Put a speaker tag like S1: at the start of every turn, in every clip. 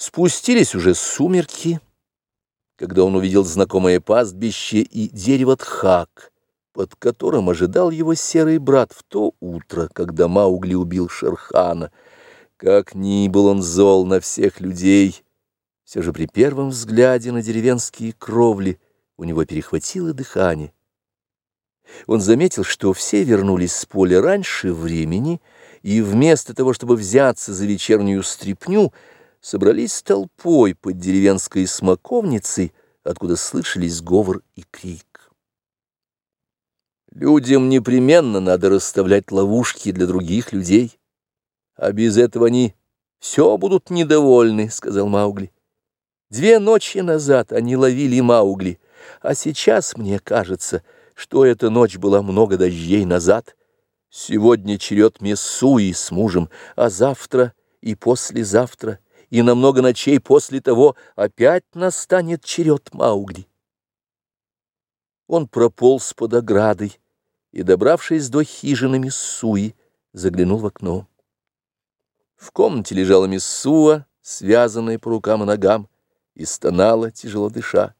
S1: Спустились уже сумерки, когда он увидел знакомое пастбище и дерево Тхак, под которым ожидал его серый брат в то утро, когда Маугли убил Шерхана. Как ни был он зол на всех людей, все же при первом взгляде на деревенские кровли у него перехватило дыхание. Он заметил, что все вернулись с поля раньше времени, и вместо того, чтобы взяться за вечернюю стряпню, собрались толпой под деревенской смоковницей, откуда слышались говор и крик. Людям непременно надо расставлять ловушки для других людей, а без этого они все будут недовольны, — сказал Маугли. Две ночи назад они ловили Маугли, а сейчас, мне кажется, что эта ночь была много дождей назад. Сегодня черед Мессуи с мужем, а завтра и послезавтра — и на много ночей после того опять настанет черед Маугли. Он прополз под оградой и, добравшись до хижины Миссуи, заглянул в окно. В комнате лежала Миссуа, связанная по рукам и ногам, и стонала, тяжело дыша.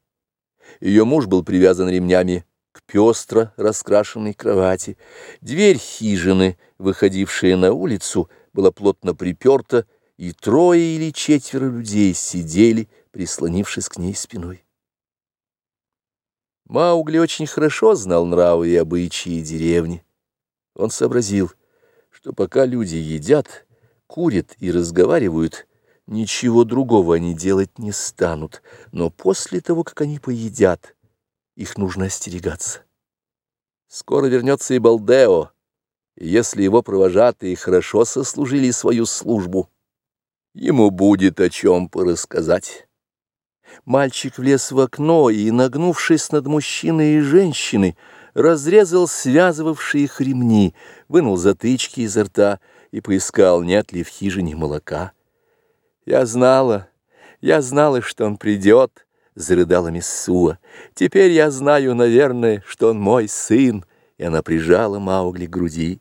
S1: Ее муж был привязан ремнями к пестро раскрашенной кровати. Дверь хижины, выходившая на улицу, была плотно приперта, и трое или четверо людей сидели, прислонившись к ней спиной. Маугли очень хорошо знал нравы и обычаи деревни. Он сообразил, что пока люди едят, курят и разговаривают, ничего другого они делать не станут, но после того, как они поедят, их нужно остерегаться. Скоро вернется и Балдео, и если его провожатые хорошо сослужили свою службу, Ему будет о чем порассказать. Мальчик влез в окно и, нагнувшись над мужчиной и женщиной, разрезал связывавшие их ремни, вынул затычки изо рта и поискал, нет ли в хижине молока. «Я знала, я знала, что он придет», — зарыдала Миссуа. «Теперь я знаю, наверное, что он мой сын», и она прижала Маугли к груди.